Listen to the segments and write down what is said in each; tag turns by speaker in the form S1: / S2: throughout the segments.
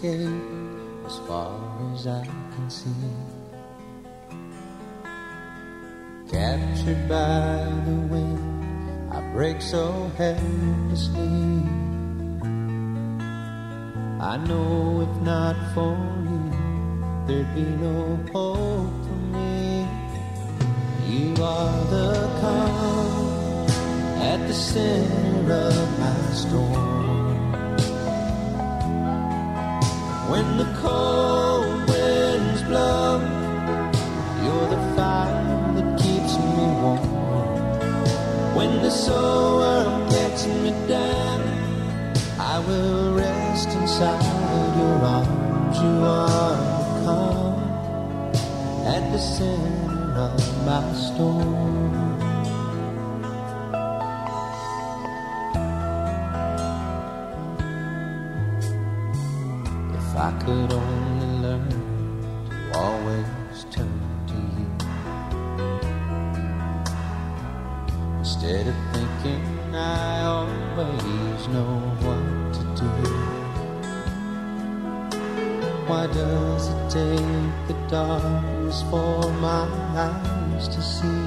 S1: escape as far as I can see. Captured by the wind, I break so helplessly. I know if not for you, there'd be no hope for me. You are the calm at the center of my storm. when the cold winds blow. You're the fire that keeps me warm. When the soul world gets me down, I will rest inside your arms. You are the calm at the center of my storm. I could only learn to always turn to you. Instead of thinking I always know what to do. Why does it take the darkness for my eyes to see?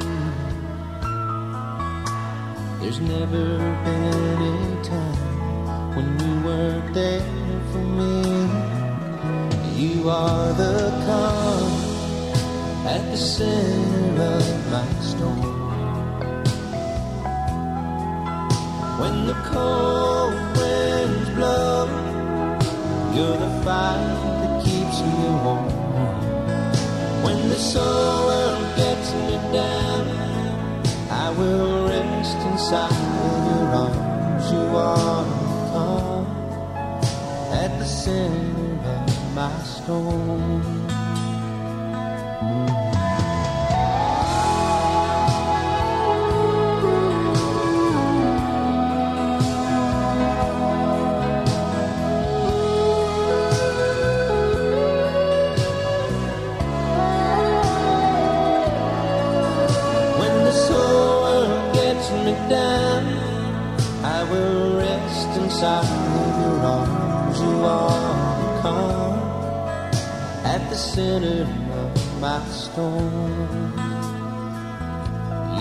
S1: There's never been a time the calm at the center of my storm. When the cold winds blow, you're the fire that keeps me warm. When the soil gets me down, I will rest inside your arms. You are the calm at the center my down, I will rest inside your arms. You are calm the center of my storm.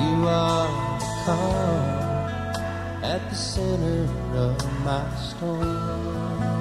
S1: You are the calm at the center of my storm.